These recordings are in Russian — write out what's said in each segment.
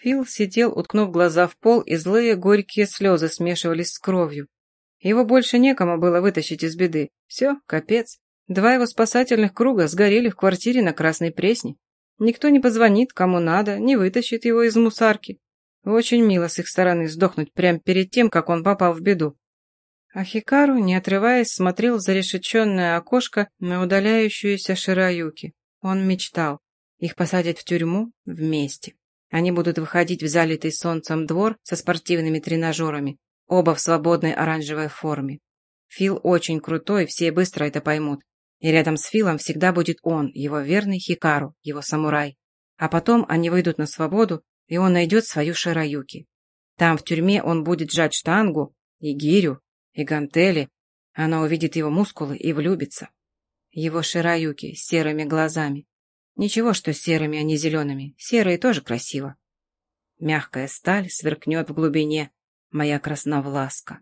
Фил сидел, уткнув глаза в пол, и злые горькие слезы смешивались с кровью. Его больше некому было вытащить из беды. Все, капец. Два его спасательных круга сгорели в квартире на Красной Пресне. Никто не позвонит, кому надо, не вытащит его из мусарки. Очень мило с их стороны сдохнуть прямо перед тем, как он попал в беду. А Хикару, не отрываясь, смотрел в зарешеченное окошко на удаляющуюся Шираюки. Он мечтал. Их посадят в тюрьму вместе. Они будут выходить в залитый солнцем двор со спортивными тренажерами, оба в свободной оранжевой форме. Фил очень крутой, все быстро это поймут. И рядом с Филом всегда будет он, его верный Хикару, его самурай. А потом они выйдут на свободу, и он найдет свою Шираюки. Там, в тюрьме, он будет жать штангу и гирю, и гантели. Она увидит его мускулы и влюбится. Его шираюки с серыми глазами. Ничего, что серыми, а не зелеными. Серые тоже красиво. Мягкая сталь сверкнет в глубине, моя красновласка.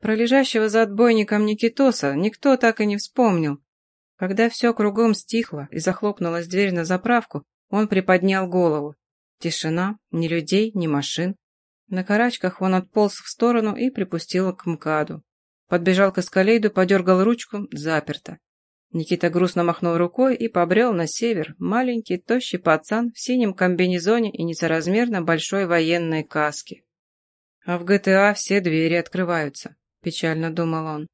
Про лежащего за отбойником Никитоса никто так и не вспомнил. Когда все кругом стихло и захлопнулась дверь на заправку, он приподнял голову. Тишина, ни людей, ни машин. На карачках он отполз в сторону и припустил к МКАДу. Подбежал к эскалейду, подергал ручку, заперто. Никита грустно махнул рукой и побрел на север, маленький, тощий пацан в синем комбинезоне и несоразмерно большой военной каске. А в ГТА все двери открываются, печально думал он.